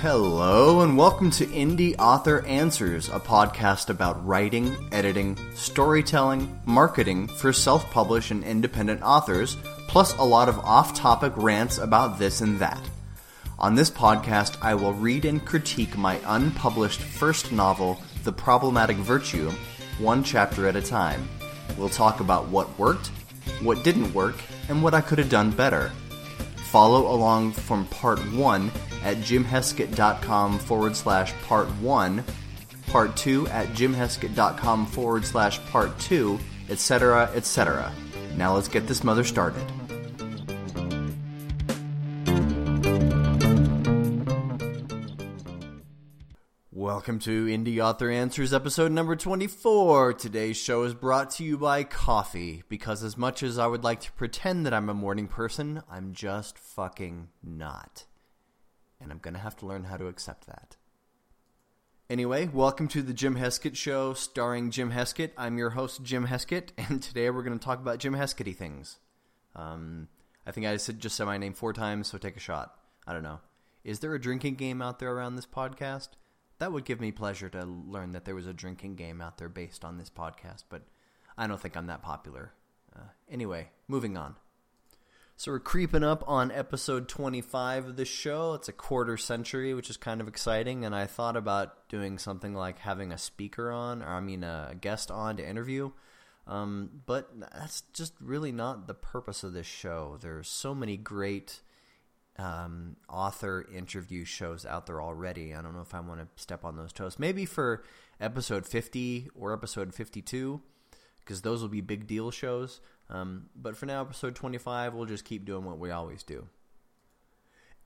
Hello, and welcome to Indie Author Answers, a podcast about writing, editing, storytelling, marketing for self published and independent authors, plus a lot of off topic rants about this and that. On this podcast, I will read and critique my unpublished first novel, The Problematic Virtue, one chapter at a time. We'll talk about what worked, what didn't work, and what I could have done better. Follow along from part one at jimheskett.com forward slash part one, part two at jimheskett.com forward slash part two, etc., etc. Now let's get this mother started. Welcome to Indie Author Answers episode number 24. Today's show is brought to you by coffee, because as much as I would like to pretend that I'm a morning person, I'm just fucking not. And I'm going to have to learn how to accept that. Anyway, welcome to the Jim Heskett Show starring Jim Heskett. I'm your host, Jim Heskett, and today we're going to talk about Jim Hesketty things. Um, I think I said, just said my name four times, so take a shot. I don't know. Is there a drinking game out there around this podcast? That would give me pleasure to learn that there was a drinking game out there based on this podcast, but I don't think I'm that popular. Uh, anyway, moving on. So we're creeping up on episode 25 of the show. It's a quarter century, which is kind of exciting, and I thought about doing something like having a speaker on, or I mean a guest on to interview. Um, but that's just really not the purpose of this show. There's so many great um, author interview shows out there already. I don't know if I want to step on those toes. Maybe for episode 50 or episode 52, because those will be big deal shows. Um, but for now, episode 25, we'll just keep doing what we always do.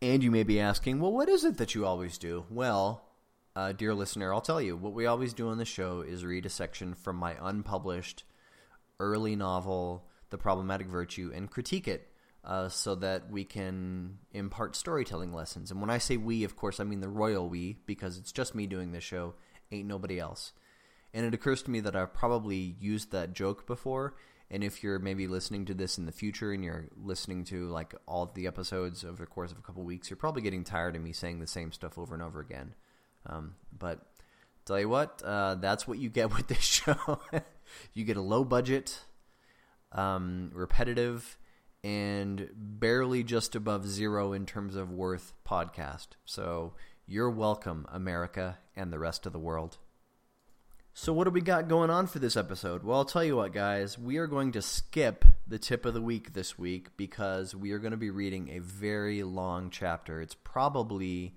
And you may be asking, well, what is it that you always do? Well, uh, dear listener, I'll tell you. What we always do on the show is read a section from my unpublished early novel, The Problematic Virtue, and critique it uh, so that we can impart storytelling lessons. And when I say we, of course, I mean the royal we, because it's just me doing this show, ain't nobody else. And it occurs to me that I've probably used that joke before, and if you're maybe listening to this in the future and you're listening to like all the episodes over the course of a couple weeks, you're probably getting tired of me saying the same stuff over and over again. Um, but tell you what, uh, that's what you get with this show. you get a low budget, um, repetitive, and barely just above zero in terms of worth podcast. So you're welcome, America and the rest of the world. So what do we got going on for this episode? Well, I'll tell you what, guys. We are going to skip the tip of the week this week because we are going to be reading a very long chapter. It's probably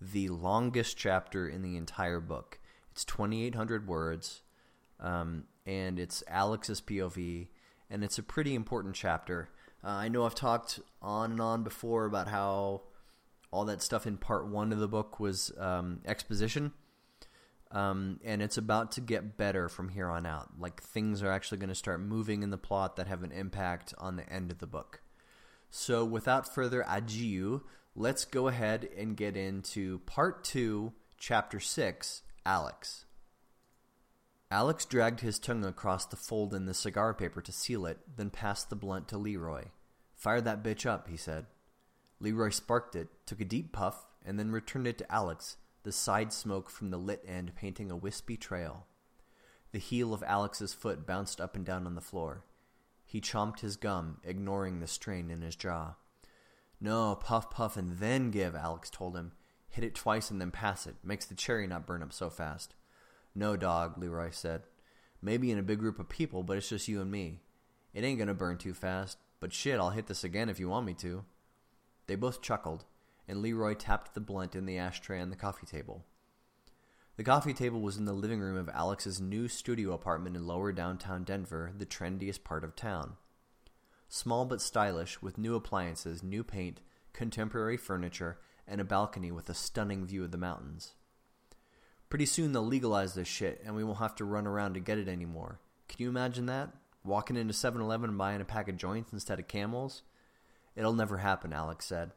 the longest chapter in the entire book. It's 2,800 words, um, and it's Alex's POV, and it's a pretty important chapter. Uh, I know I've talked on and on before about how all that stuff in part one of the book was um, exposition. Um, and it's about to get better from here on out. Like things are actually going to start moving in the plot that have an impact on the end of the book. So without further ado, let's go ahead and get into part two, chapter six, Alex. Alex dragged his tongue across the fold in the cigar paper to seal it, then passed the blunt to Leroy. Fire that bitch up, he said. Leroy sparked it, took a deep puff, and then returned it to Alex, the side smoke from the lit end painting a wispy trail. The heel of Alex's foot bounced up and down on the floor. He chomped his gum, ignoring the strain in his jaw. No, puff, puff, and then give, Alex told him. Hit it twice and then pass it. Makes the cherry not burn up so fast. No, dog, Leroy said. Maybe in a big group of people, but it's just you and me. It ain't gonna burn too fast, but shit, I'll hit this again if you want me to. They both chuckled, and Leroy tapped the blunt in the ashtray on the coffee table. The coffee table was in the living room of Alex's new studio apartment in lower downtown Denver, the trendiest part of town. Small but stylish, with new appliances, new paint, contemporary furniture, and a balcony with a stunning view of the mountains. Pretty soon they'll legalize this shit, and we won't have to run around to get it anymore. Can you imagine that? Walking into 7-Eleven and buying a pack of joints instead of camels? It'll never happen, Alex said.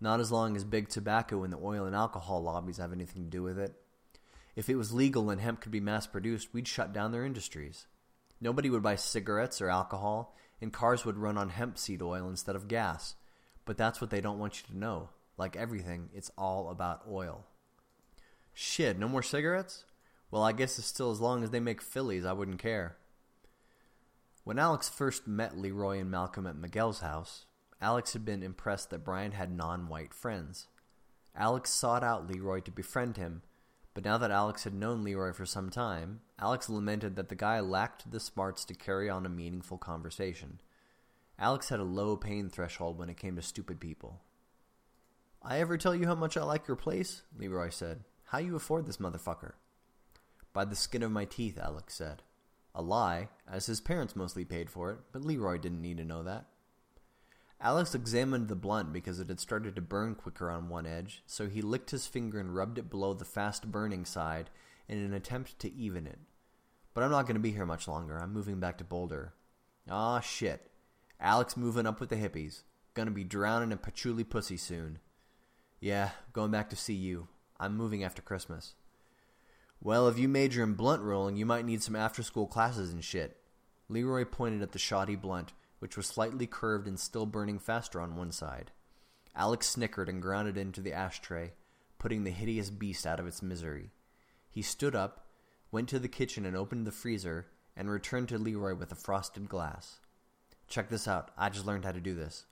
Not as long as big tobacco and the oil and alcohol lobbies have anything to do with it. If it was legal and hemp could be mass-produced, we'd shut down their industries. Nobody would buy cigarettes or alcohol, and cars would run on hemp seed oil instead of gas. But that's what they don't want you to know. Like everything, it's all about oil. Shit, no more cigarettes? Well, I guess it's still as long as they make Phillies, I wouldn't care. When Alex first met Leroy and Malcolm at Miguel's house, Alex had been impressed that Brian had non-white friends. Alex sought out Leroy to befriend him, but now that Alex had known Leroy for some time, Alex lamented that the guy lacked the smarts to carry on a meaningful conversation. Alex had a low pain threshold when it came to stupid people. I ever tell you how much I like your place? Leroy said. How you afford this motherfucker? By the skin of my teeth, Alex said. A lie, as his parents mostly paid for it, but Leroy didn't need to know that. Alex examined the blunt because it had started to burn quicker on one edge, so he licked his finger and rubbed it below the fast-burning side in an attempt to even it. But I'm not going to be here much longer. I'm moving back to Boulder. Aw, shit. Alex moving up with the hippies. Gonna be drowning in patchouli pussy soon. Yeah, going back to CU. I'm moving after Christmas. Well, if you major in blunt rolling, you might need some after-school classes and shit. Leroy pointed at the shoddy blunt, which was slightly curved and still burning faster on one side. Alex snickered and ground it into the ashtray, putting the hideous beast out of its misery. He stood up, went to the kitchen and opened the freezer, and returned to Leroy with a frosted glass. Check this out. I just learned how to do this.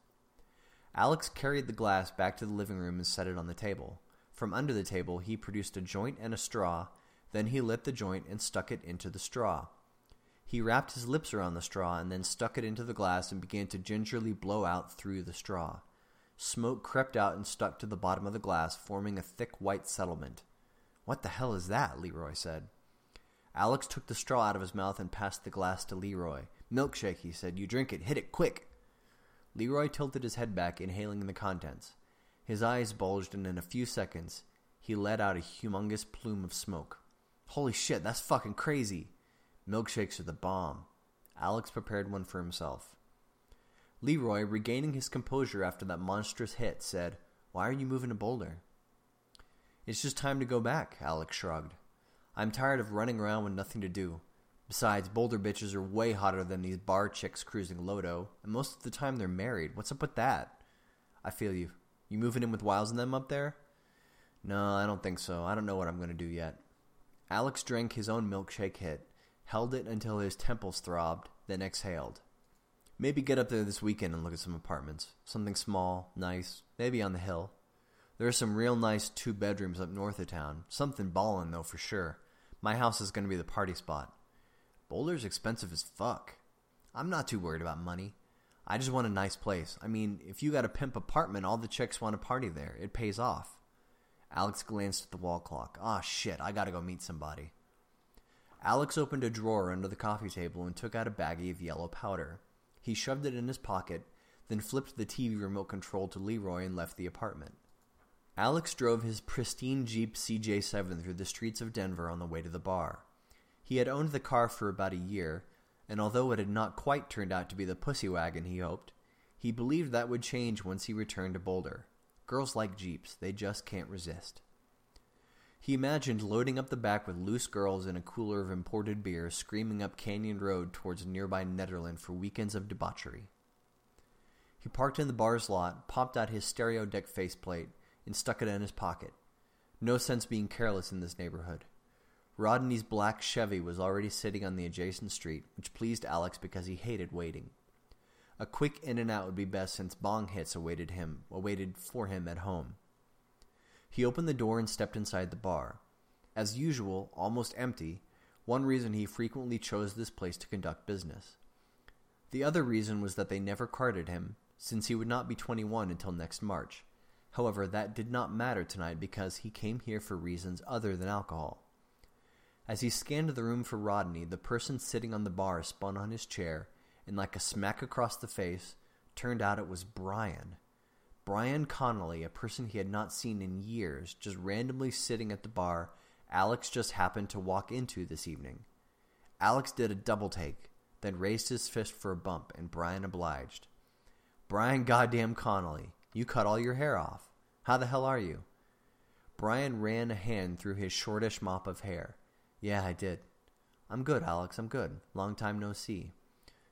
Alex carried the glass back to the living room and set it on the table. From under the table, he produced a joint and a straw, then he lit the joint and stuck it into the straw. He wrapped his lips around the straw and then stuck it into the glass and began to gingerly blow out through the straw. Smoke crept out and stuck to the bottom of the glass, forming a thick white settlement. What the hell is that? Leroy said. Alex took the straw out of his mouth and passed the glass to Leroy. Milkshake, he said. You drink it. Hit it quick. Leroy tilted his head back, inhaling the contents. His eyes bulged, and in a few seconds, he let out a humongous plume of smoke. Holy shit, that's fucking crazy. Milkshakes are the bomb. Alex prepared one for himself. Leroy, regaining his composure after that monstrous hit, said, Why are you moving to Boulder? It's just time to go back, Alex shrugged. I'm tired of running around with nothing to do. Besides, Boulder bitches are way hotter than these bar chicks cruising Lodo, and most of the time they're married. What's up with that? I feel you. You moving in with Wiles and them up there? No, I don't think so. I don't know what I'm going to do yet. Alex drank his own milkshake hit, held it until his temples throbbed, then exhaled. Maybe get up there this weekend and look at some apartments. Something small, nice, maybe on the hill. There are some real nice two bedrooms up north of town. Something ballin' though for sure. My house is going to be the party spot. Boulder's expensive as fuck. I'm not too worried about money. I just want a nice place. I mean, if you got a pimp apartment, all the chicks want to party there. It pays off. Alex glanced at the wall clock. Ah, oh, shit, I gotta go meet somebody. Alex opened a drawer under the coffee table and took out a baggie of yellow powder. He shoved it in his pocket, then flipped the TV remote control to Leroy and left the apartment. Alex drove his pristine Jeep CJ7 through the streets of Denver on the way to the bar. He had owned the car for about a year, and although it had not quite turned out to be the pussy wagon he hoped, he believed that would change once he returned to Boulder. Girls like Jeeps, they just can't resist. He imagined loading up the back with loose girls and a cooler of imported beer, screaming up Canyon Road towards nearby Nederland for weekends of debauchery. He parked in the bar's lot, popped out his stereo deck faceplate, and stuck it in his pocket. No sense being careless in this neighborhood. Rodney's black Chevy was already sitting on the adjacent street, which pleased Alex because he hated waiting. A quick in and out would be best since bong hits awaited him, awaited for him at home. He opened the door and stepped inside the bar. As usual, almost empty, one reason he frequently chose this place to conduct business. The other reason was that they never carded him, since he would not be 21 until next March. However, that did not matter tonight because he came here for reasons other than alcohol. As he scanned the room for Rodney, the person sitting on the bar spun on his chair, and like a smack across the face, turned out it was Brian. Brian Connolly, a person he had not seen in years, just randomly sitting at the bar Alex just happened to walk into this evening. Alex did a double take, then raised his fist for a bump, and Brian obliged. Brian goddamn Connolly, you cut all your hair off. How the hell are you? Brian ran a hand through his shortish mop of hair. Yeah, I did. I'm good, Alex, I'm good. Long time no see.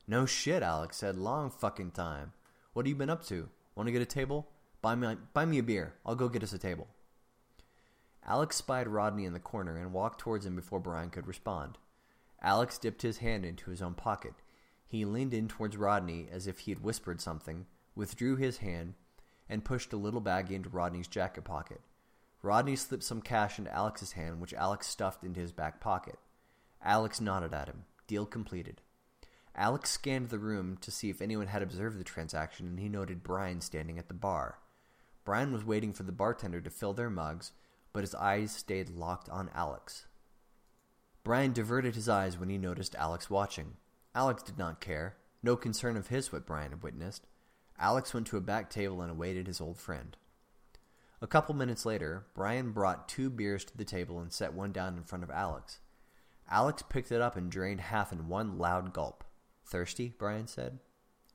No shit, Alex said. Long fucking time. What have you been up to? Want to get a table? Buy me, buy me a beer. I'll go get us a table. Alex spied Rodney in the corner and walked towards him before Brian could respond. Alex dipped his hand into his own pocket. He leaned in towards Rodney as if he had whispered something, withdrew his hand, and pushed a little bag into Rodney's jacket pocket. Rodney slipped some cash into Alex's hand, which Alex stuffed into his back pocket. Alex nodded at him. Deal completed. Alex scanned the room to see if anyone had observed the transaction, and he noted Brian standing at the bar. Brian was waiting for the bartender to fill their mugs, but his eyes stayed locked on Alex. Brian diverted his eyes when he noticed Alex watching. Alex did not care. No concern of his what Brian had witnessed. Alex went to a back table and awaited his old friend. A couple minutes later, Brian brought two beers to the table and set one down in front of Alex. Alex picked it up and drained half in one loud gulp. Thirsty? Brian said.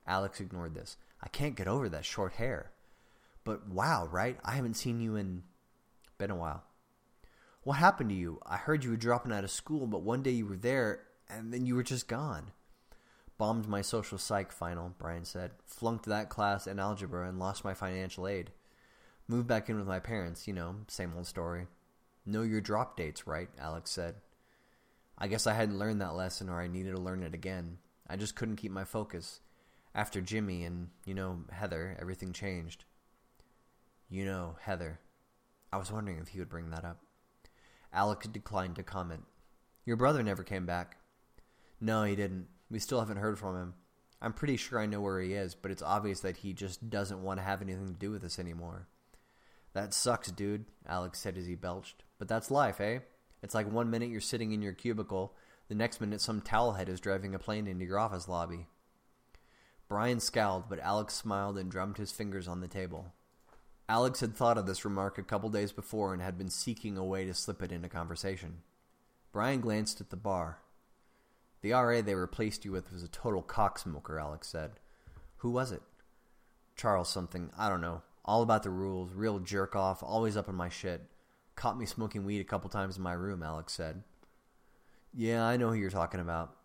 Alex ignored this. I can't get over that short hair. But wow, right? I haven't seen you in... Been a while. What happened to you? I heard you were dropping out of school, but one day you were there, and then you were just gone. Bombed my social psych final, Brian said. Flunked that class and algebra and lost my financial aid. Moved back in with my parents, you know, same old story. Know your drop dates, right? Alex said. I guess I hadn't learned that lesson or I needed to learn it again. I just couldn't keep my focus. After Jimmy and, you know, Heather, everything changed. You know, Heather. I was wondering if he would bring that up. Alex declined to comment. Your brother never came back. No, he didn't. We still haven't heard from him. I'm pretty sure I know where he is, but it's obvious that he just doesn't want to have anything to do with us anymore. That sucks, dude, Alex said as he belched. But that's life, eh? It's like one minute you're sitting in your cubicle, the next minute some towelhead is driving a plane into your office lobby. Brian scowled, but Alex smiled and drummed his fingers on the table. Alex had thought of this remark a couple days before and had been seeking a way to slip it into conversation. Brian glanced at the bar. The RA they replaced you with was a total cocksmoker, Alex said. Who was it? Charles something, I don't know. All about the rules, real jerk-off, always up in my shit. Caught me smoking weed a couple times in my room, Alex said. Yeah, I know who you're talking about.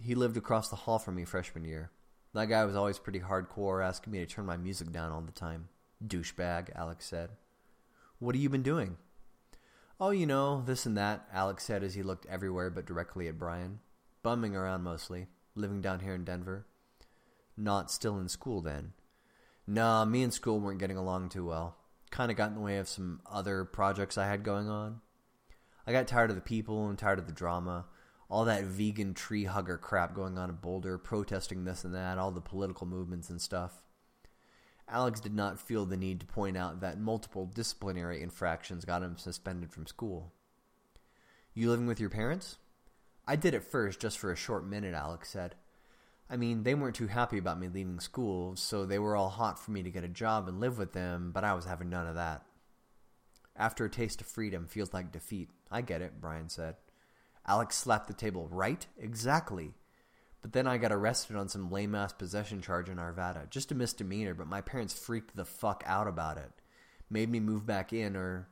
He lived across the hall from me freshman year. That guy was always pretty hardcore, asking me to turn my music down all the time. Douchebag, Alex said. What have you been doing? Oh, you know, this and that, Alex said as he looked everywhere but directly at Brian. Bumming around mostly. Living down here in Denver. Not still in school then. Nah, me and school weren't getting along too well. Kinda got in the way of some other projects I had going on. I got tired of the people and tired of the drama. All that vegan tree hugger crap going on in Boulder, protesting this and that, all the political movements and stuff. Alex did not feel the need to point out that multiple disciplinary infractions got him suspended from school. You living with your parents? I did at first, just for a short minute, Alex said. I mean, they weren't too happy about me leaving school, so they were all hot for me to get a job and live with them, but I was having none of that. After a taste of freedom feels like defeat. I get it, Brian said. Alex slapped the table. Right? Exactly. But then I got arrested on some lame-ass possession charge in Arvada. Just a misdemeanor, but my parents freaked the fuck out about it. Made me move back in, or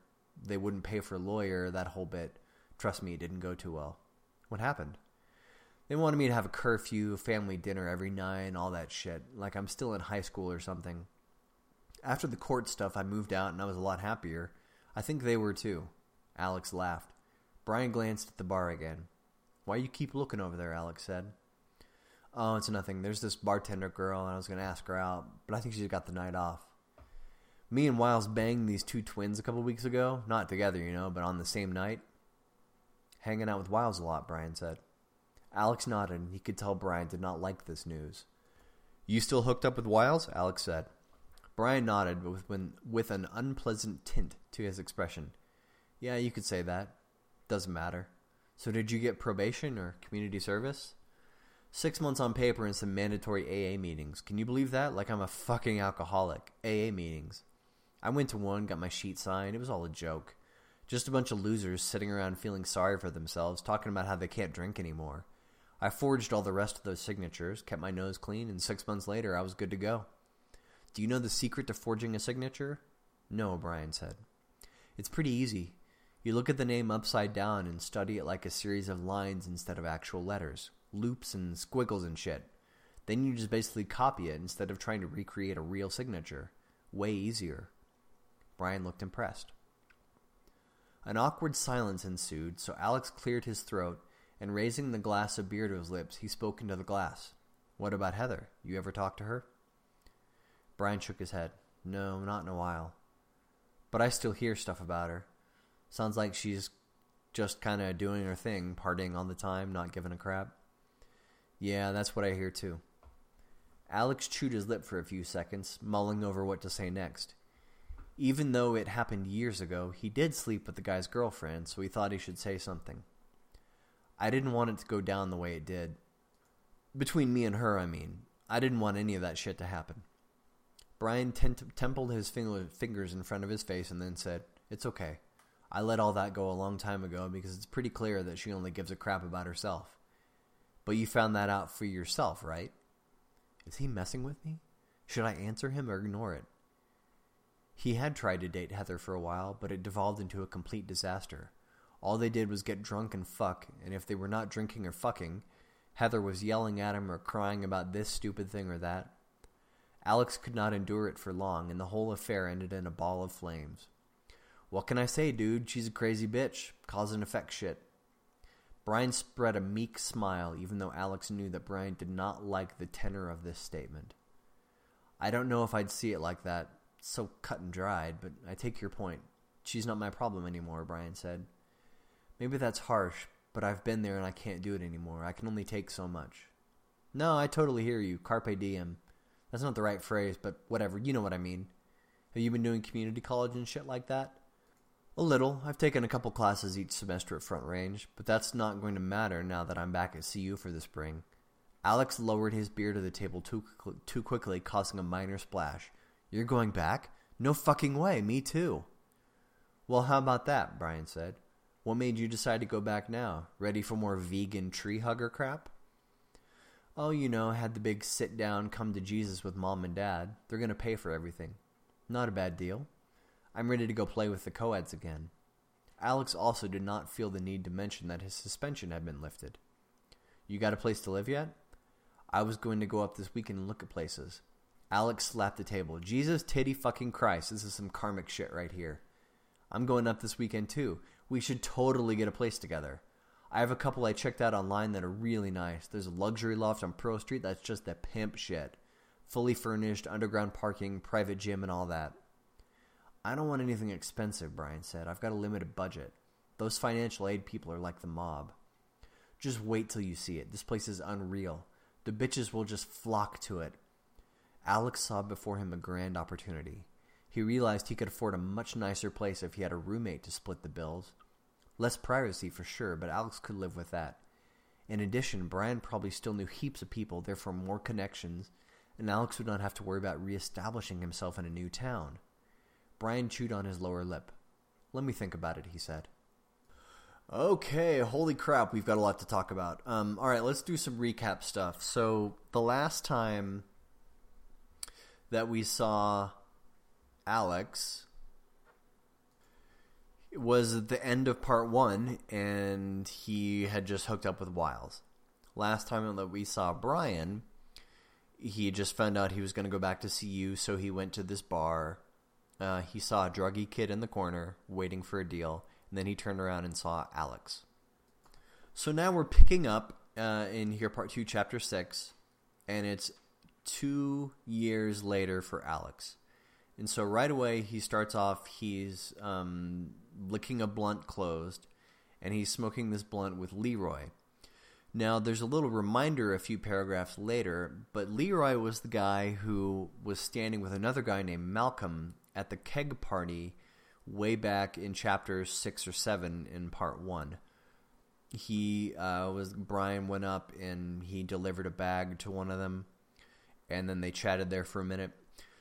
they wouldn't pay for a lawyer, that whole bit. Trust me, it didn't go too well. What happened? They wanted me to have a curfew, family dinner every night, and all that shit. Like I'm still in high school or something. After the court stuff, I moved out and I was a lot happier. I think they were too. Alex laughed. Brian glanced at the bar again. Why you keep looking over there, Alex said. Oh, it's nothing. There's this bartender girl, and I was going to ask her out, but I think she's got the night off. Me and Wiles banged these two twins a couple weeks ago. Not together, you know, but on the same night. Hanging out with Wiles a lot, Brian said. Alex nodded, and he could tell Brian did not like this news. You still hooked up with Wiles? Alex said. Brian nodded, but with, with an unpleasant tint to his expression. Yeah, you could say that. Doesn't matter. So did you get probation or community service? Six months on paper and some mandatory AA meetings. Can you believe that? Like I'm a fucking alcoholic. AA meetings. I went to one, got my sheet signed. It was all a joke. Just a bunch of losers sitting around feeling sorry for themselves, talking about how they can't drink anymore. I forged all the rest of those signatures, kept my nose clean, and six months later I was good to go. Do you know the secret to forging a signature? No, Brian said. It's pretty easy. You look at the name upside down and study it like a series of lines instead of actual letters loops and squiggles and shit. Then you just basically copy it instead of trying to recreate a real signature. Way easier. Brian looked impressed. An awkward silence ensued, so Alex cleared his throat, and raising the glass of beer to his lips, he spoke into the glass. What about Heather? You ever talk to her? Brian shook his head. No, not in a while. But I still hear stuff about her. Sounds like she's just kind of doing her thing, partying all the time, not giving a crap. Yeah, that's what I hear too. Alex chewed his lip for a few seconds, mulling over what to say next. Even though it happened years ago, he did sleep with the guy's girlfriend, so he thought he should say something. I didn't want it to go down the way it did. Between me and her, I mean. I didn't want any of that shit to happen. Brian templed his fingers in front of his face and then said, It's okay. I let all that go a long time ago because it's pretty clear that she only gives a crap about herself. But you found that out for yourself, right? Is he messing with me? Should I answer him or ignore it? He had tried to date Heather for a while, but it devolved into a complete disaster. All they did was get drunk and fuck, and if they were not drinking or fucking, Heather was yelling at him or crying about this stupid thing or that. Alex could not endure it for long, and the whole affair ended in a ball of flames. What can I say, dude? She's a crazy bitch. Cause and effect shit. Brian spread a meek smile, even though Alex knew that Brian did not like the tenor of this statement. I don't know if I'd see it like that, so cut and dried, but I take your point. She's not my problem anymore, Brian said. Maybe that's harsh, but I've been there and I can't do it anymore. I can only take so much. No, I totally hear you. Carpe diem. That's not the right phrase, but whatever. You know what I mean. Have you been doing community college and shit like that? A little. I've taken a couple classes each semester at Front Range, but that's not going to matter now that I'm back at CU for the spring. Alex lowered his beer to the table too, too quickly, causing a minor splash. You're going back? No fucking way. Me too. Well, how about that? Brian said. What made you decide to go back now? Ready for more vegan tree hugger crap? Oh, you know, had the big sit down, come to Jesus with mom and dad. They're going to pay for everything. Not a bad deal. I'm ready to go play with the co-eds again. Alex also did not feel the need to mention that his suspension had been lifted. You got a place to live yet? I was going to go up this weekend and look at places. Alex slapped the table. Jesus titty fucking Christ, this is some karmic shit right here. I'm going up this weekend too. We should totally get a place together. I have a couple I checked out online that are really nice. There's a luxury loft on Pearl Street that's just the pimp shit. Fully furnished, underground parking, private gym, and all that. I don't want anything expensive, Brian said. I've got a limited budget. Those financial aid people are like the mob. Just wait till you see it. This place is unreal. The bitches will just flock to it. Alex saw before him a grand opportunity. He realized he could afford a much nicer place if he had a roommate to split the bills. Less privacy for sure, but Alex could live with that. In addition, Brian probably still knew heaps of people, therefore more connections, and Alex would not have to worry about reestablishing himself in a new town. Brian chewed on his lower lip. Let me think about it, he said. Okay, holy crap, we've got a lot to talk about. Um, all right, let's do some recap stuff. So the last time that we saw Alex was at the end of part one, and he had just hooked up with Wiles. Last time that we saw Brian, he just found out he was going to go back to CU, so he went to this bar. Uh, he saw a druggy kid in the corner waiting for a deal, and then he turned around and saw Alex. So now we're picking up uh, in here, part two, chapter six, and it's two years later for Alex. And so right away he starts off, he's um, licking a blunt closed, and he's smoking this blunt with Leroy. Now, there's a little reminder a few paragraphs later, but Leroy was the guy who was standing with another guy named Malcolm at the keg party way back in chapter 6 or 7 in part 1. He uh, was Brian went up and he delivered a bag to one of them, and then they chatted there for a minute.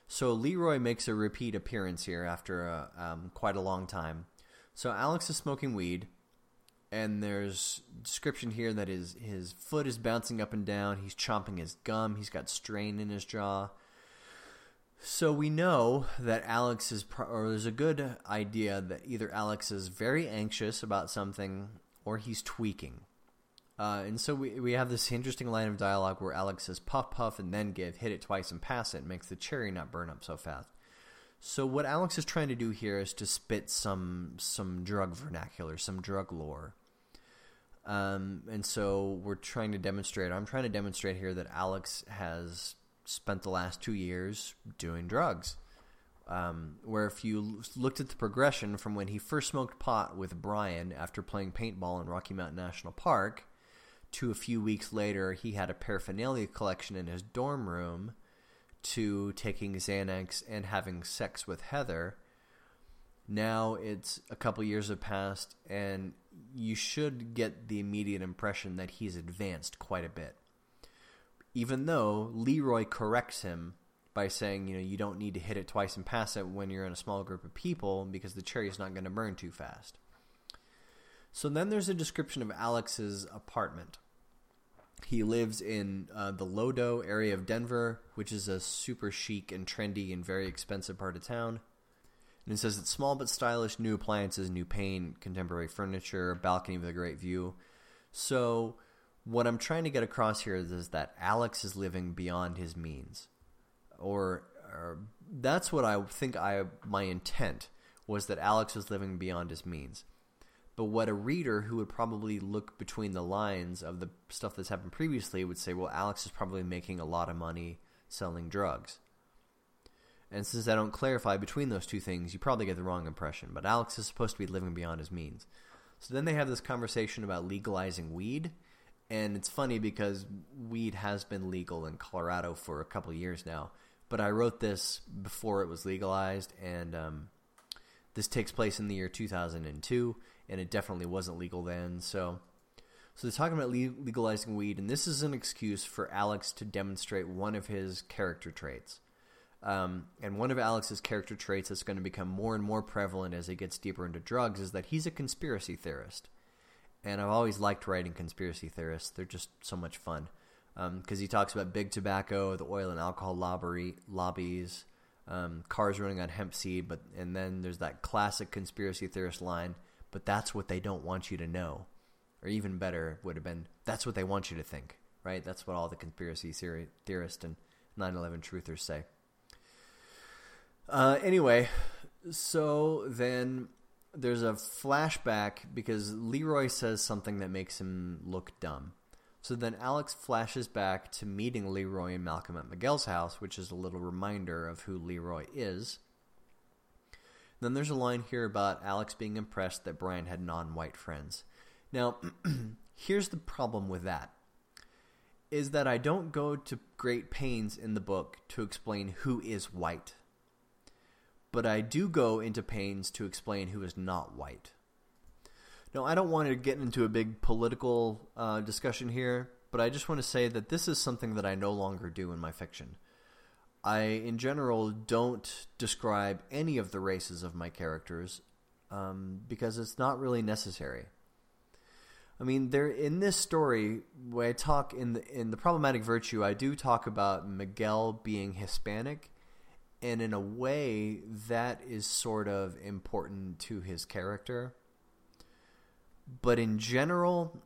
So Leroy makes a repeat appearance here after a, um, quite a long time. So Alex is smoking weed, and there's description here that his his foot is bouncing up and down. He's chomping his gum. He's got strain in his jaw. So we know that Alex is, or there's a good idea that either Alex is very anxious about something or he's tweaking. Uh, and so we we have this interesting line of dialogue where Alex says puff puff and then give, hit it twice and pass it, makes the cherry not burn up so fast. So what Alex is trying to do here is to spit some some drug vernacular, some drug lore. Um, and so we're trying to demonstrate, I'm trying to demonstrate here that Alex has spent the last two years doing drugs. Um, where if you looked at the progression from when he first smoked pot with Brian after playing paintball in Rocky Mountain National Park to a few weeks later he had a paraphernalia collection in his dorm room to taking Xanax and having sex with Heather. Now it's a couple years have passed and you should get the immediate impression that he's advanced quite a bit. Even though Leroy corrects him by saying, you know, you don't need to hit it twice and pass it when you're in a small group of people because the cherry is not going to burn too fast. So then there's a description of Alex's apartment. He lives in uh, the Lodo area of Denver, which is a super chic and trendy and very expensive part of town. And it says it's small but stylish, new appliances, new paint, contemporary furniture, balcony with a great view. So what I'm trying to get across here is that Alex is living beyond his means. Or, or that's what I think I my intent was that Alex was living beyond his means. But what a reader who would probably look between the lines of the stuff that's happened previously would say, well, Alex is probably making a lot of money selling drugs. And since I don't clarify between those two things, you probably get the wrong impression. But Alex is supposed to be living beyond his means. So then they have this conversation about legalizing weed. And it's funny because weed has been legal in Colorado for a couple years now. But I wrote this before it was legalized. And um, this takes place in the year 2002 and it definitely wasn't legal then. So, so they're talking about le legalizing weed, and this is an excuse for Alex to demonstrate one of his character traits. Um, and one of Alex's character traits that's going to become more and more prevalent as he gets deeper into drugs is that he's a conspiracy theorist. And I've always liked writing conspiracy theorists. They're just so much fun. Because um, he talks about big tobacco, the oil and alcohol lobby, lobbies, um, cars running on hemp seed, but and then there's that classic conspiracy theorist line – but that's what they don't want you to know. Or even better would have been, that's what they want you to think, right? That's what all the conspiracy theorists and 9-11 truthers say. Uh, anyway, so then there's a flashback because Leroy says something that makes him look dumb. So then Alex flashes back to meeting Leroy and Malcolm at Miguel's house, which is a little reminder of who Leroy is. Then there's a line here about Alex being impressed that Brian had non-white friends. Now, here's the problem with that. Is that I don't go to great pains in the book to explain who is white. But I do go into pains to explain who is not white. Now, I don't want to get into a big political uh, discussion here, but I just want to say that this is something that I no longer do in my fiction. I, in general, don't describe any of the races of my characters um, because it's not really necessary. I mean, there in this story, when I talk in the in the problematic virtue, I do talk about Miguel being Hispanic, and in a way, that is sort of important to his character. But in general,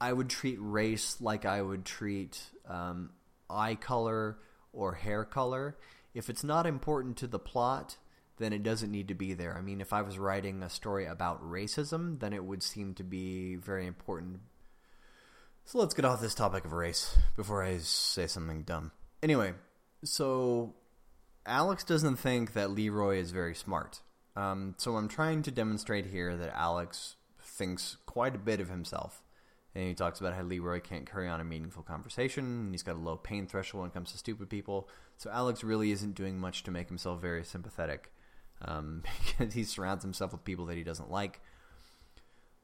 I would treat race like I would treat um, eye color or hair color. If it's not important to the plot, then it doesn't need to be there. I mean, if I was writing a story about racism, then it would seem to be very important. So let's get off this topic of race before I say something dumb. Anyway, so Alex doesn't think that Leroy is very smart. Um, so I'm trying to demonstrate here that Alex thinks quite a bit of himself. And he talks about how Leroy can't carry on a meaningful conversation, and he's got a low pain threshold when it comes to stupid people. So Alex really isn't doing much to make himself very sympathetic, um, because he surrounds himself with people that he doesn't like.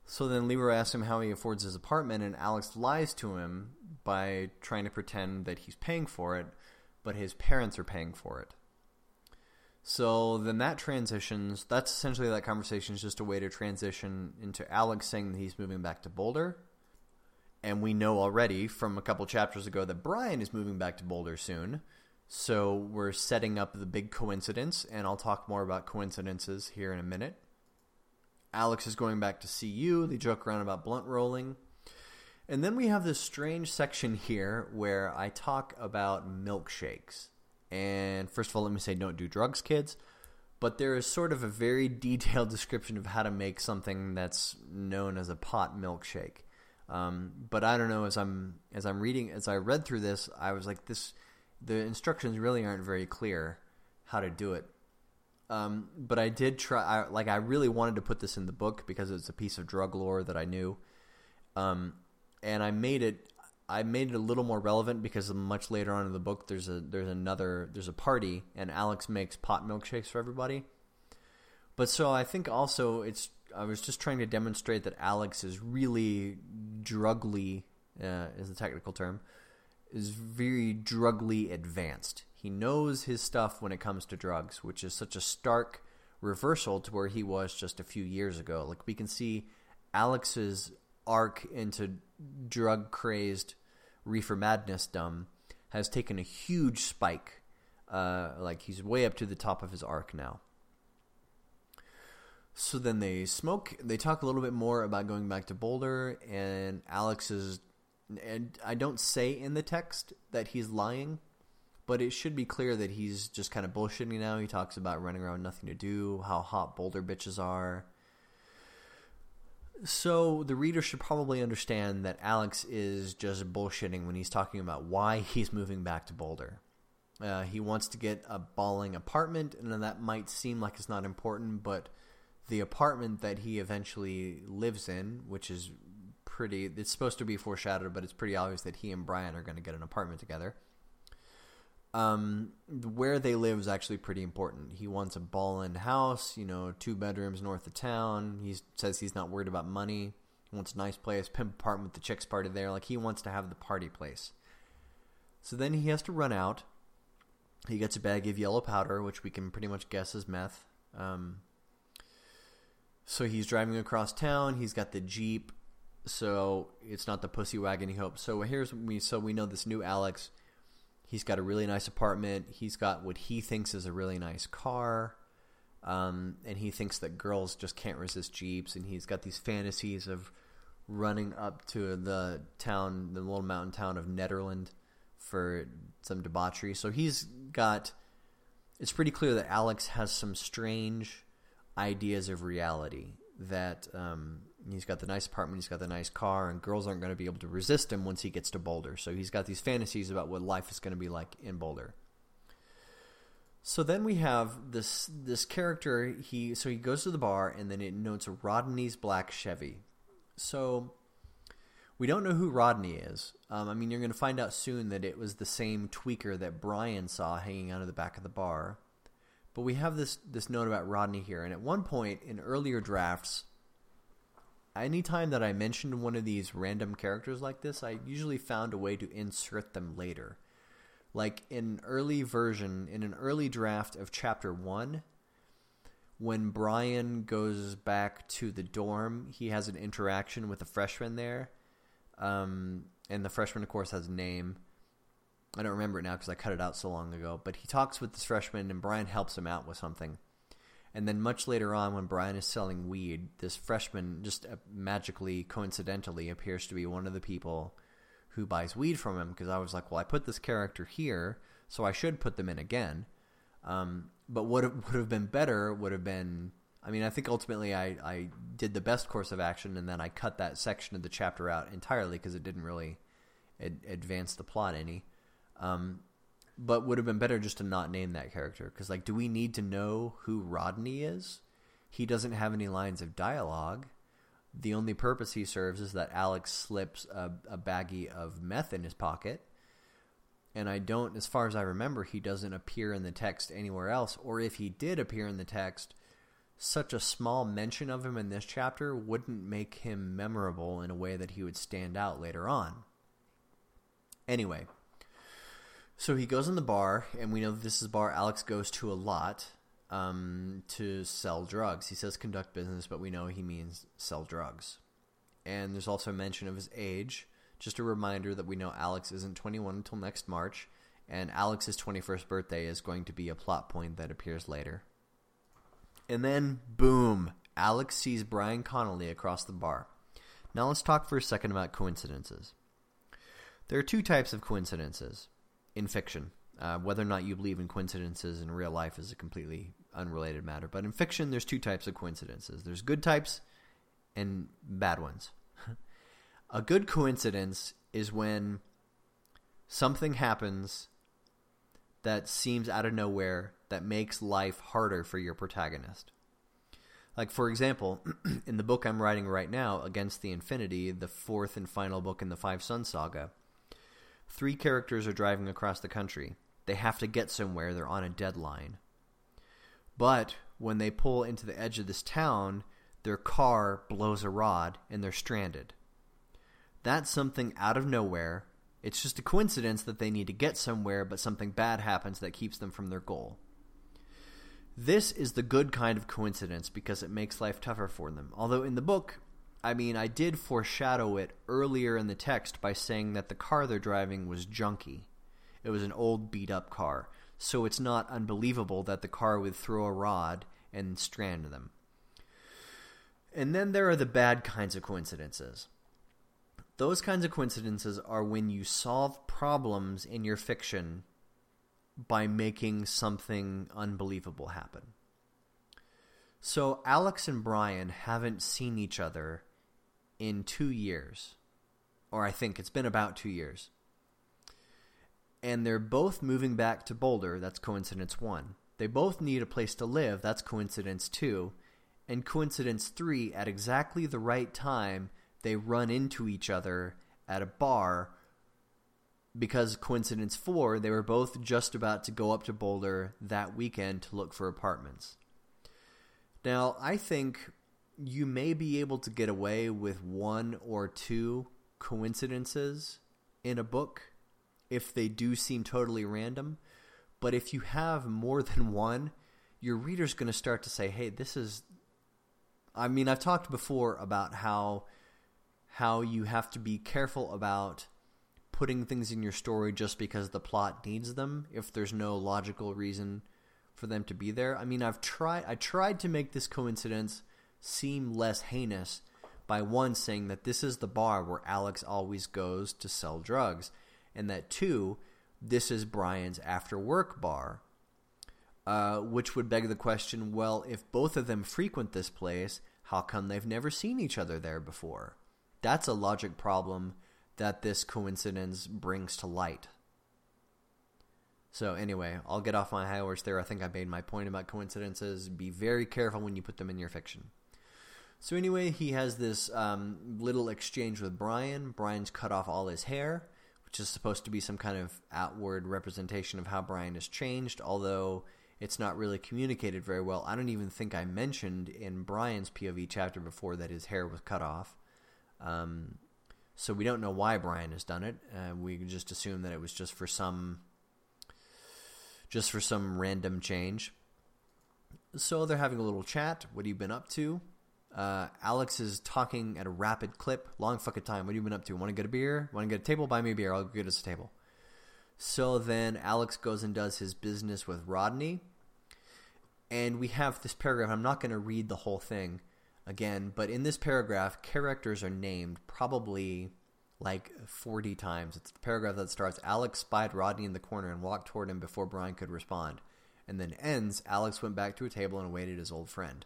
So then Leroy asks him how he affords his apartment, and Alex lies to him by trying to pretend that he's paying for it, but his parents are paying for it. So then that transitions, that's essentially that conversation is just a way to transition into Alex saying that he's moving back to Boulder, and we know already from a couple chapters ago that Brian is moving back to Boulder soon. So we're setting up the big coincidence, and I'll talk more about coincidences here in a minute. Alex is going back to CU. They joke around about blunt rolling. And then we have this strange section here where I talk about milkshakes. And first of all, let me say don't do drugs, kids. But there is sort of a very detailed description of how to make something that's known as a pot milkshake. Um, but I don't know as I'm as I'm reading as I read through this, I was like this. The instructions really aren't very clear how to do it. Um, but I did try. I, like I really wanted to put this in the book because it's a piece of drug lore that I knew. Um, and I made it. I made it a little more relevant because much later on in the book, there's a there's another there's a party, and Alex makes pot milkshakes for everybody. But so I think also it's I was just trying to demonstrate that Alex is really drugly uh, is the technical term is very drugly advanced. He knows his stuff when it comes to drugs, which is such a stark reversal to where he was just a few years ago. Like we can see Alex's arc into drug crazed reefer madness dumb has taken a huge spike. Uh, like he's way up to the top of his arc now. So then they smoke. They talk a little bit more about going back to Boulder, and Alex is. And I don't say in the text that he's lying, but it should be clear that he's just kind of bullshitting now. He talks about running around nothing to do, how hot Boulder bitches are. So the reader should probably understand that Alex is just bullshitting when he's talking about why he's moving back to Boulder. Uh, he wants to get a balling apartment, and that might seem like it's not important, but the apartment that he eventually lives in, which is pretty, it's supposed to be foreshadowed, but it's pretty obvious that he and Brian are going to get an apartment together. Um, where they live is actually pretty important. He wants a ball-in house, you know, two bedrooms north of town. He says he's not worried about money. He wants a nice place, pimp apartment the chicks party there. Like, he wants to have the party place. So then he has to run out. He gets a bag of yellow powder, which we can pretty much guess is meth. Um, so he's driving across town. He's got the Jeep. So it's not the pussy wagon he hopes. So here's we so we know this new Alex He's got a really nice apartment. He's got what he thinks is a really nice car. Um, and he thinks that girls just can't resist Jeeps. And he's got these fantasies of running up to the town, the little mountain town of Nederland for some debauchery. So he's got... It's pretty clear that Alex has some strange ideas of reality that um, He's got the nice apartment, he's got the nice car, and girls aren't going to be able to resist him once he gets to Boulder. So he's got these fantasies about what life is going to be like in Boulder. So then we have this this character. He so he goes to the bar, and then it notes Rodney's black Chevy. So we don't know who Rodney is. Um, I mean, you're going to find out soon that it was the same tweaker that Brian saw hanging out of the back of the bar. But we have this this note about Rodney here, and at one point in earlier drafts, anytime that I mentioned one of these random characters like this, I usually found a way to insert them later. Like in an early version, in an early draft of chapter 1, when Brian goes back to the dorm, he has an interaction with a freshman there. Um, and the freshman, of course, has a name. I don't remember it now because I cut it out so long ago. But he talks with this freshman, and Brian helps him out with something. And then much later on, when Brian is selling weed, this freshman just uh, magically, coincidentally, appears to be one of the people who buys weed from him. Because I was like, well, I put this character here, so I should put them in again. Um, but what would have been better would have been... I mean, I think ultimately I, I did the best course of action, and then I cut that section of the chapter out entirely because it didn't really ad advance the plot any. Um, but would have been better just to not name that character. Because, like, do we need to know who Rodney is? He doesn't have any lines of dialogue. The only purpose he serves is that Alex slips a, a baggie of meth in his pocket. And I don't, as far as I remember, he doesn't appear in the text anywhere else. Or if he did appear in the text, such a small mention of him in this chapter wouldn't make him memorable in a way that he would stand out later on. Anyway, so he goes in the bar, and we know this is bar Alex goes to a lot um, to sell drugs. He says conduct business, but we know he means sell drugs. And there's also a mention of his age. Just a reminder that we know Alex isn't 21 until next March, and Alex's 21st birthday is going to be a plot point that appears later. And then, boom, Alex sees Brian Connolly across the bar. Now let's talk for a second about coincidences. There are two types of coincidences in fiction. Uh, whether or not you believe in coincidences in real life is a completely unrelated matter. But in fiction, there's two types of coincidences. There's good types and bad ones. a good coincidence is when something happens that seems out of nowhere that makes life harder for your protagonist. Like, for example, in the book I'm writing right now, Against the Infinity, the fourth and final book in the Five Sons saga, three characters are driving across the country. They have to get somewhere. They're on a deadline. But when they pull into the edge of this town, their car blows a rod and they're stranded. That's something out of nowhere. It's just a coincidence that they need to get somewhere, but something bad happens that keeps them from their goal. This is the good kind of coincidence because it makes life tougher for them. Although in the book, I mean, I did foreshadow it earlier in the text by saying that the car they're driving was junky. It was an old beat-up car so it's not unbelievable that the car would throw a rod and strand them. And then there are the bad kinds of coincidences. Those kinds of coincidences are when you solve problems in your fiction by making something unbelievable happen. So Alex and Brian haven't seen each other in two years. Or I think it's been about two years and they're both moving back to Boulder. That's coincidence one. They both need a place to live. That's coincidence two. And coincidence three, at exactly the right time, they run into each other at a bar because coincidence four, they were both just about to go up to Boulder that weekend to look for apartments. Now, I think you may be able to get away with one or two coincidences in a book if they do seem totally random. But if you have more than one, your reader's going to start to say, hey, this is... I mean, I've talked before about how how you have to be careful about putting things in your story just because the plot needs them if there's no logical reason for them to be there. I mean, I've tried I tried to make this coincidence seem less heinous by one saying that this is the bar where Alex always goes to sell drugs and that two, this is Brian's after work bar. Uh, which would beg the question, well, if both of them frequent this place, how come they've never seen each other there before? That's a logic problem that this coincidence brings to light. So anyway, I'll get off my high horse there. I think I made my point about coincidences. Be very careful when you put them in your fiction. So anyway, he has this um, little exchange with Brian. Brian's cut off all his hair which is supposed to be some kind of outward representation of how Brian has changed, although it's not really communicated very well. I don't even think I mentioned in Brian's POV chapter before that his hair was cut off. Um, so we don't know why Brian has done it. Uh, we just assume that it was just for some just for some random change. So they're having a little chat. What have you been up to? Uh, Alex is talking at a rapid clip. Long fucking time. What have you been up to? Want to get a beer? Want to get a table? Buy me a beer. I'll get us a table. So then Alex goes and does his business with Rodney. And we have this paragraph. I'm not going to read the whole thing again, but in this paragraph, characters are named probably like 40 times. It's the paragraph that starts, Alex spied Rodney in the corner and walked toward him before Brian could respond. And then ends, Alex went back to a table and awaited his old friend.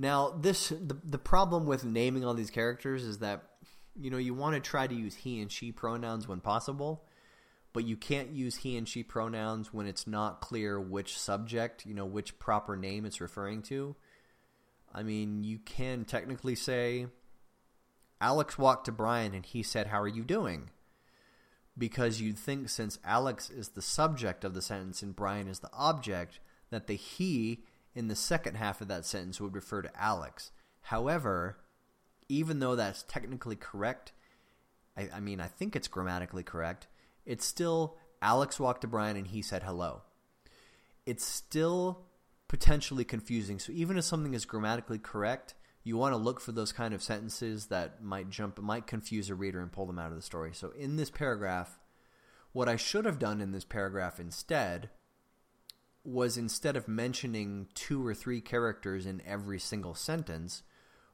Now, this the the problem with naming all these characters is that you know you want to try to use he and she pronouns when possible, but you can't use he and she pronouns when it's not clear which subject, you know, which proper name it's referring to. I mean, you can technically say Alex walked to Brian and he said, "How are you doing?" Because you'd think since Alex is the subject of the sentence and Brian is the object, that the he in the second half of that sentence would refer to Alex. However, even though that's technically correct, I, I mean, I think it's grammatically correct, it's still Alex walked to Brian and he said hello. It's still potentially confusing. So even if something is grammatically correct, you want to look for those kind of sentences that might jump, might confuse a reader and pull them out of the story. So in this paragraph, what I should have done in this paragraph instead was instead of mentioning two or three characters in every single sentence,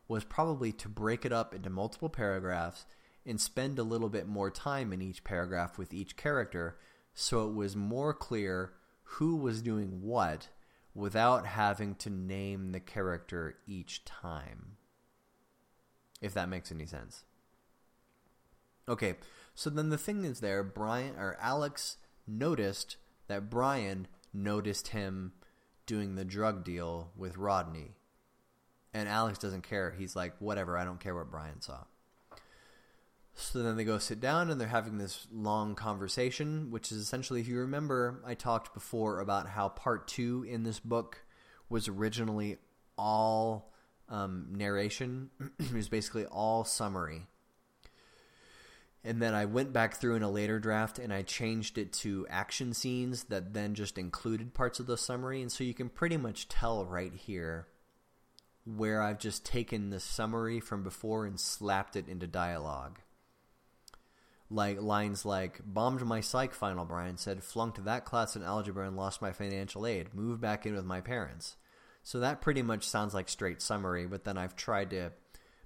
was probably to break it up into multiple paragraphs and spend a little bit more time in each paragraph with each character so it was more clear who was doing what without having to name the character each time. If that makes any sense. Okay, so then the thing is there, Brian or Alex noticed that Brian noticed him doing the drug deal with Rodney. And Alex doesn't care. He's like, whatever, I don't care what Brian saw. So then they go sit down and they're having this long conversation, which is essentially, if you remember, I talked before about how part two in this book was originally all um, narration. it was basically all summary. And then I went back through in a later draft and I changed it to action scenes that then just included parts of the summary. And so you can pretty much tell right here where I've just taken the summary from before and slapped it into dialogue. Like lines like bombed my psych final brian said flunked that class in algebra and lost my financial aid. Moved back in with my parents. So that pretty much sounds like straight summary but then i've tried to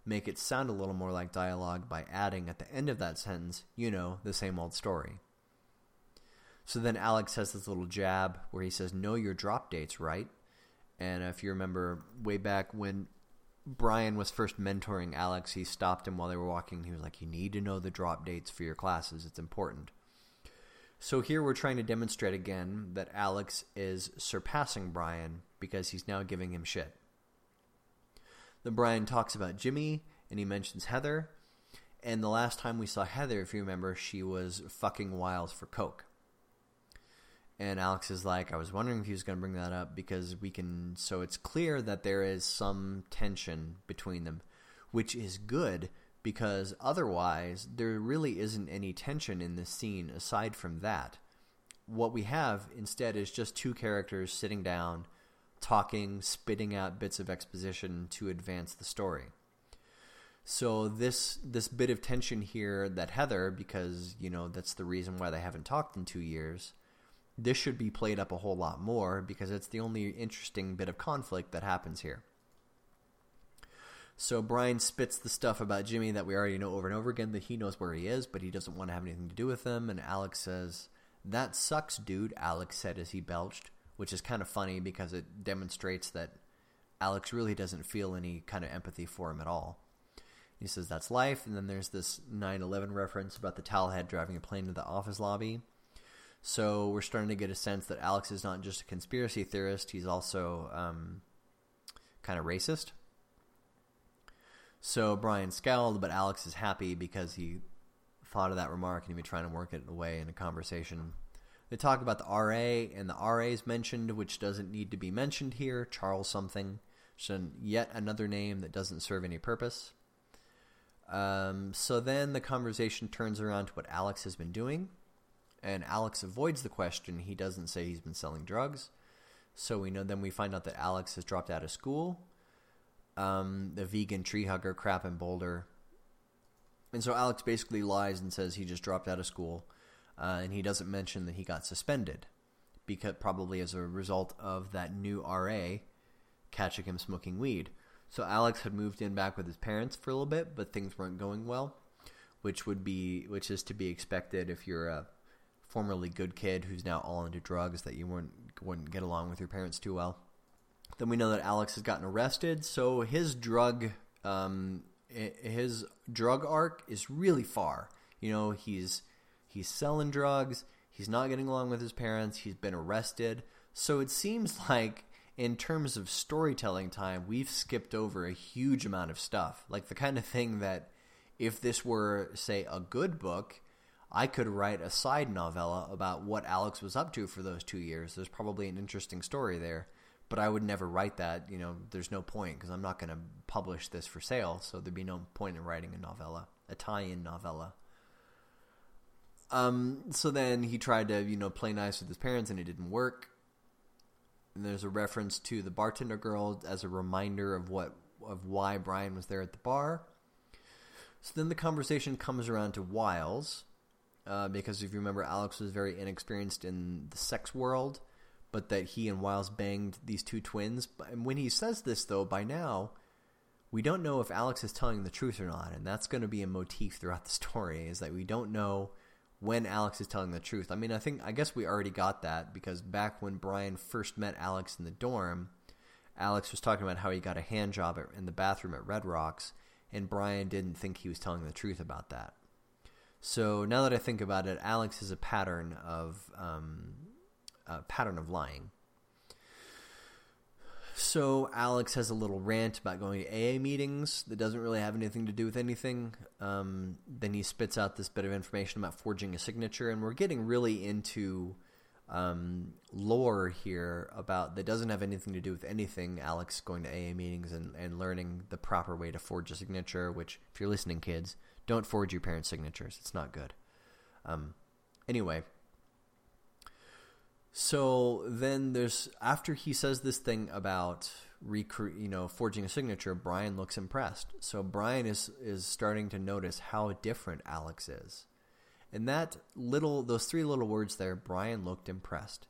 make it sound a little more like dialogue by adding at the end of that sentence you know the same old story so then alex has this little jab where he says know your drop dates right and if you remember way back when Brian was first mentoring Alex, he stopped him while they were walking. He was like, you need to know the drop dates for your classes. It's important. So here we're trying to demonstrate again that Alex is surpassing Brian because he's now giving him shit. Then Brian talks about Jimmy, and he mentions Heather. And the last time we saw Heather, if you remember, she was fucking wild for Coke. And Alex is like, I was wondering if he was going to bring that up because we can, so it's clear that there is some tension between them, which is good because otherwise there really isn't any tension in this scene aside from that. What we have instead is just two characters sitting down, talking, spitting out bits of exposition to advance the story. So this this bit of tension here that Heather, because you know that's the reason why they haven't talked in two years, this should be played up a whole lot more because it's the only interesting bit of conflict that happens here. So Brian spits the stuff about Jimmy that we already know over and over again, that he knows where he is, but he doesn't want to have anything to do with them. And Alex says, that sucks, dude, Alex said as he belched, which is kind of funny because it demonstrates that Alex really doesn't feel any kind of empathy for him at all. He says, that's life. And then there's this 9-11 reference about the towelhead driving a plane to the office lobby. So we're starting to get a sense that Alex is not just a conspiracy theorist, he's also um, kind of racist. So Brian scowled, but Alex is happy because he thought of that remark and he been trying to work it away in a conversation. They talk about the RA, and the RA is mentioned, which doesn't need to be mentioned here. Charles something. So yet another name that doesn't serve any purpose. Um, so then the conversation turns around to what Alex has been doing and Alex avoids the question. He doesn't say he's been selling drugs. So we know then we find out that Alex has dropped out of school. Um, the vegan tree hugger crap in Boulder. And so Alex basically lies and says he just dropped out of school. Uh, and he doesn't mention that he got suspended. because Probably as a result of that new RA catching him smoking weed. So Alex had moved in back with his parents for a little bit, but things weren't going well, which would be which is to be expected if you're a formerly good kid who's now all into drugs that you wouldn't, wouldn't get along with your parents too well. Then we know that Alex has gotten arrested, so his drug um, his drug arc is really far. You know, he's he's selling drugs, he's not getting along with his parents, he's been arrested. So it seems like in terms of storytelling time, we've skipped over a huge amount of stuff. Like the kind of thing that if this were, say, a good book, I could write a side novella about what Alex was up to for those two years. There's probably an interesting story there, but I would never write that. You know, there's no point because I'm not going to publish this for sale, so there'd be no point in writing a novella, a tie-in novella. Um, so then he tried to, you know, play nice with his parents, and it didn't work. And there's a reference to the bartender girl as a reminder of what of why Brian was there at the bar. So then the conversation comes around to Wiles, uh, because if you remember, Alex was very inexperienced in the sex world, but that he and Wiles banged these two twins. And when he says this, though, by now, we don't know if Alex is telling the truth or not, and that's going to be a motif throughout the story, is that we don't know when Alex is telling the truth. I mean, I think I guess we already got that because back when Brian first met Alex in the dorm, Alex was talking about how he got a hand job in the bathroom at Red Rocks, and Brian didn't think he was telling the truth about that. So now that I think about it, Alex is a pattern of um, a pattern of lying. So Alex has a little rant about going to AA meetings that doesn't really have anything to do with anything. Um, then he spits out this bit of information about forging a signature, and we're getting really into um, lore here about that doesn't have anything to do with anything. Alex going to AA meetings and, and learning the proper way to forge a signature. Which, if you're listening, kids, don't forge your parents' signatures. It's not good. Um, anyway, so then there's after he says this thing about recre- you know forging a signature, Brian looks impressed. So Brian is is starting to notice how different Alex is. And that little those three little words there, Brian looked impressed.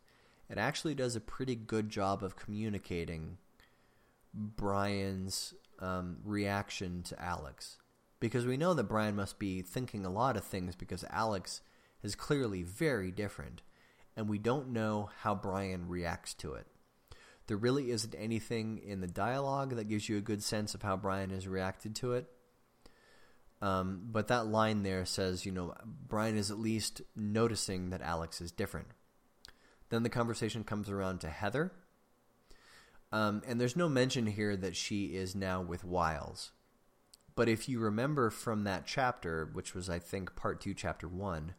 It actually does a pretty good job of communicating Brian's um, reaction to Alex. Because we know that Brian must be thinking a lot of things because Alex is clearly very different and we don't know how Brian reacts to it. There really isn't anything in the dialogue that gives you a good sense of how Brian has reacted to it. Um, but that line there says, you know, Brian is at least noticing that Alex is different. Then the conversation comes around to Heather. Um, and there's no mention here that she is now with Wiles. But if you remember from that chapter, which was, I think, part two, chapter one,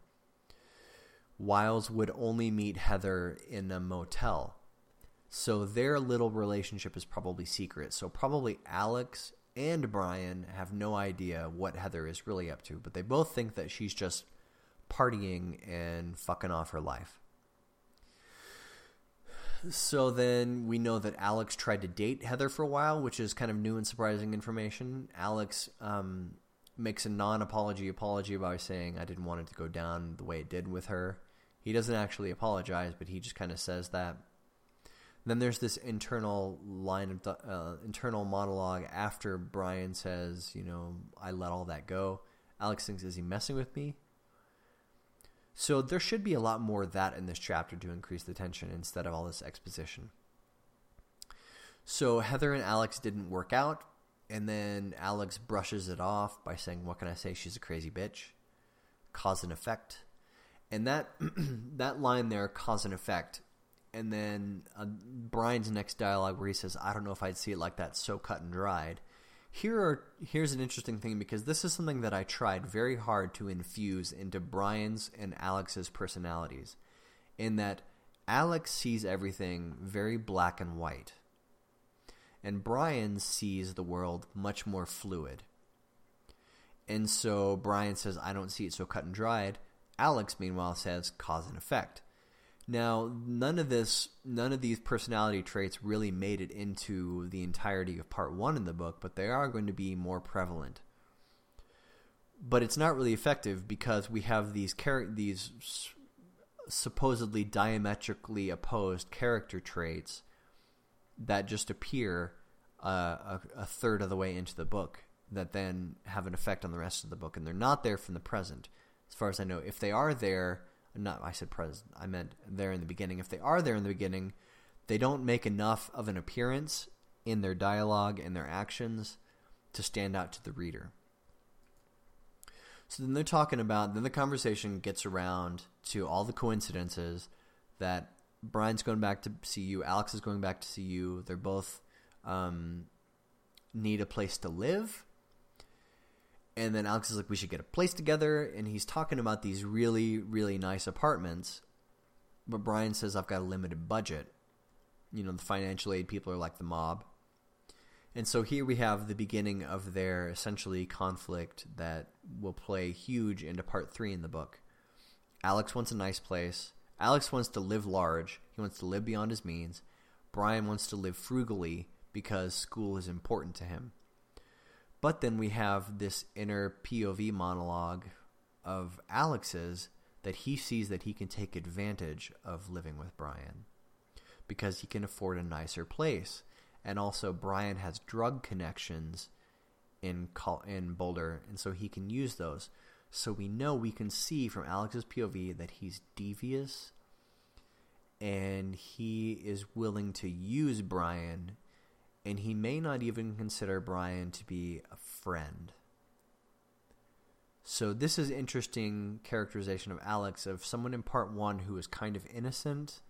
Wiles would only meet Heather in a motel. So their little relationship is probably secret. So probably Alex and Brian have no idea what Heather is really up to, but they both think that she's just partying and fucking off her life. So then we know that Alex tried to date Heather for a while, which is kind of new and surprising information. Alex um, makes a non-apology apology by saying, I didn't want it to go down the way it did with her. He doesn't actually apologize, but he just kind of says that. then there's this internal line of uh, internal monologue after Brian says, you know, I let all that go. Alex thinks, is he messing with me? So there should be a lot more of that in this chapter to increase the tension instead of all this exposition. So Heather and Alex didn't work out, and then Alex brushes it off by saying, what can I say, she's a crazy bitch. Cause and effect and that that line there, cause and effect, and then uh, Brian's next dialogue where he says, "I don't know if I'd see it like that, so cut and dried." Here are here's an interesting thing because this is something that I tried very hard to infuse into Brian's and Alex's personalities, in that Alex sees everything very black and white, and Brian sees the world much more fluid. And so Brian says, I don't see it so cut and dried. Alex, meanwhile, says cause and effect. Now, none of this, none of these personality traits really made it into the entirety of part one in the book, but they are going to be more prevalent. But it's not really effective because we have these these supposedly diametrically opposed character traits that just appear uh, a, a third of the way into the book that then have an effect on the rest of the book, and they're not there from the present as far as I know. If they are there, not I said present, I meant there in the beginning. If they are there in the beginning, they don't make enough of an appearance in their dialogue and their actions to stand out to the reader. So then they're talking about, then the conversation gets around to all the coincidences that Brian's going back to CU, Alex is going back to CU. They're both um, need a place to live and then Alex is like, we should get a place together. And he's talking about these really, really nice apartments. But Brian says, I've got a limited budget. You know, the financial aid people are like the mob. And so here we have the beginning of their essentially conflict that will play huge into part three in the book. Alex wants a nice place. Alex wants to live large. He wants to live beyond his means. Brian wants to live frugally because school is important to him. But then we have this inner POV monologue of Alex's that he sees that he can take advantage of living with Brian because he can afford a nicer place. And also Brian has drug connections in in Boulder, and so he can use those. So we know we can see from Alex's POV that he's devious and he is willing to use Brian and he may not even consider Brian to be a friend. So this is interesting characterization of Alex of someone in part one who was kind of innocent.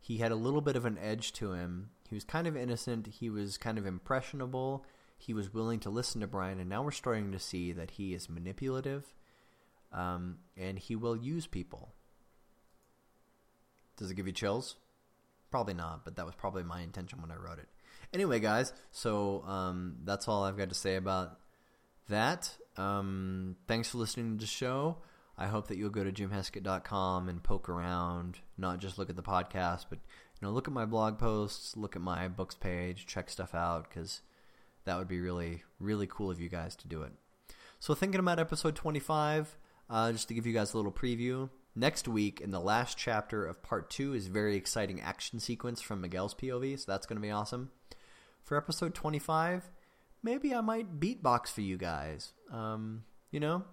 He had a little bit of an edge to him. He was kind of innocent. He was kind of impressionable. He was willing to listen to Brian, and now we're starting to see that he is manipulative, um, and he will use people. Does it give you chills? Probably not, but that was probably my intention when I wrote it. Anyway, guys, so um, that's all I've got to say about that. Um, thanks for listening to the show. I hope that you'll go to jimheskett.com and poke around, not just look at the podcast, but you know, look at my blog posts, look at my books page, check stuff out, because that would be really, really cool of you guys to do it. So thinking about episode 25, uh, just to give you guys a little preview, next week in the last chapter of part 2 is very exciting action sequence from Miguel's POV, so that's going to be awesome. For episode 25, maybe I might beatbox for you guys. Um, you know,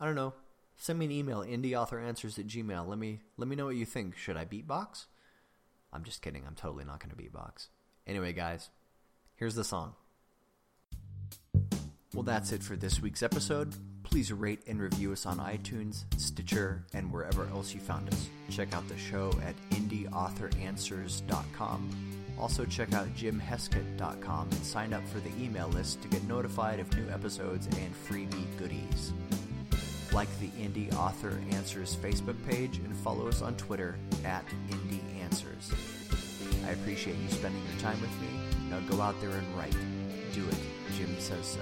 I don't know. Send me an email, indieauthoranswers at gmail. Let me let me know what you think. Should I beatbox? I'm just kidding. I'm totally not going to beatbox. Anyway, guys, here's the song. Well, that's it for this week's episode. Please rate and review us on iTunes, Stitcher, and wherever else you found us. Check out the show at indieauthoranswers.com. Also, check out jimheskett.com and sign up for the email list to get notified of new episodes and freebie goodies. Like the Indie Author Answers Facebook page and follow us on Twitter at Indie Answers. I appreciate you spending your time with me. Now go out there and write. Do it. Jim says so.